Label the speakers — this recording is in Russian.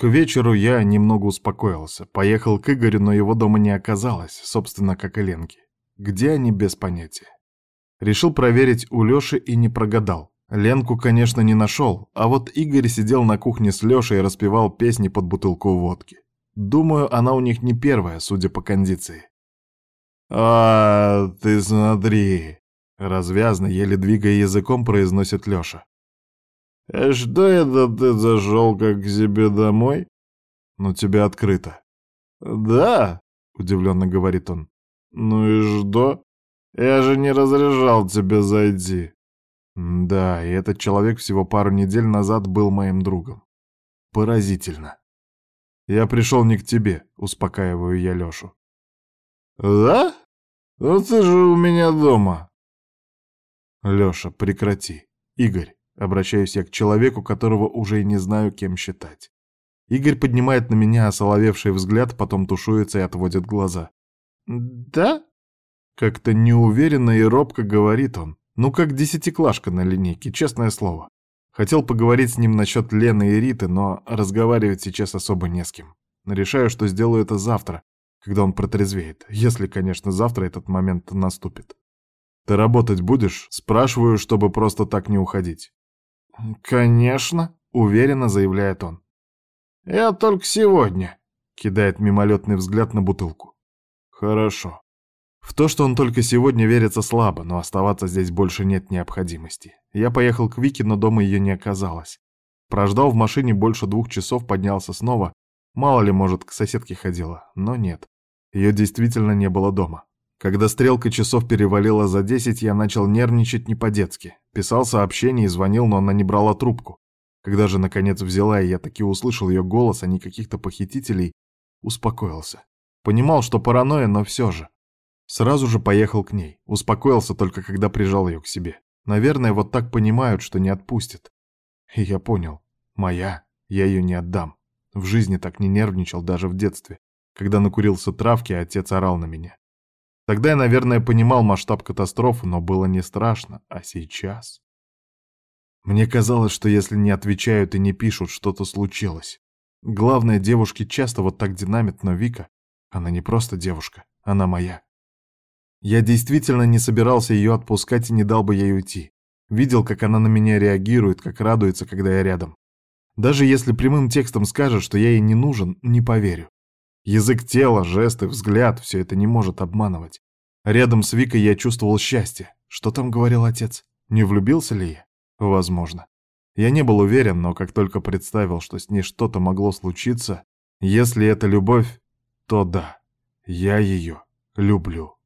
Speaker 1: К вечеру я немного успокоился, поехал к Игорю, но его дома не оказалось, собственно, как и Ленки. Где они, без понятия. Решил проверить у Лёши и не прогадал. Ленку, конечно, не нашел, а вот Игорь сидел на кухне с Лёшей и распевал песни под бутылку водки. Думаю, она у них не первая, судя по кондиции. «А, ты смотри!» Развязно, еле двигая языком, произносит Лёша. А что это ты зашел как к себе домой? Но ну, тебе открыто. Да, удивленно говорит он. Ну и что? Я же не разрешал тебе зайти. Да, и этот человек всего пару недель назад был моим другом. Поразительно. Я пришел не к тебе, успокаиваю я Лешу. Да? Ну ты же у меня дома. Леша, прекрати. Игорь. Обращаюсь я к человеку, которого уже и не знаю, кем считать. Игорь поднимает на меня осоловевший взгляд, потом тушуется и отводит глаза. «Да?» Как-то неуверенно и робко говорит он. Ну, как десятиклашка на линейке, честное слово. Хотел поговорить с ним насчет Лены и Риты, но разговаривать сейчас особо не с кем. Решаю, что сделаю это завтра, когда он протрезвеет. Если, конечно, завтра этот момент наступит. «Ты работать будешь?» Спрашиваю, чтобы просто так не уходить. «Конечно», — уверенно заявляет он. «Я только сегодня», — кидает мимолетный взгляд на бутылку. «Хорошо». В то, что он только сегодня верится слабо, но оставаться здесь больше нет необходимости. Я поехал к Вике, но дома ее не оказалось. Прождал в машине больше двух часов, поднялся снова. Мало ли, может, к соседке ходила, но нет. Ее действительно не было дома. Когда стрелка часов перевалила за 10, я начал нервничать не по-детски. Писал сообщение и звонил, но она не брала трубку. Когда же, наконец, взяла, и я таки услышал ее голос, а не каких-то похитителей, успокоился. Понимал, что паранойя, но все же. Сразу же поехал к ней. Успокоился только, когда прижал ее к себе. Наверное, вот так понимают, что не отпустят. И я понял. Моя. Я ее не отдам. В жизни так не нервничал даже в детстве. Когда накурился травки, отец орал на меня. Тогда я, наверное, понимал масштаб катастрофы, но было не страшно. А сейчас? Мне казалось, что если не отвечают и не пишут, что-то случилось. Главное, девушки часто вот так динамит, но Вика, она не просто девушка, она моя. Я действительно не собирался ее отпускать и не дал бы ей уйти. Видел, как она на меня реагирует, как радуется, когда я рядом. Даже если прямым текстом скажет, что я ей не нужен, не поверю. Язык тела, жесты, взгляд — все это не может обманывать. Рядом с Викой я чувствовал счастье. Что там говорил отец? Не влюбился ли я? Возможно. Я не был уверен, но как только представил, что с ней что-то могло случиться, если это любовь, то да, я ее люблю.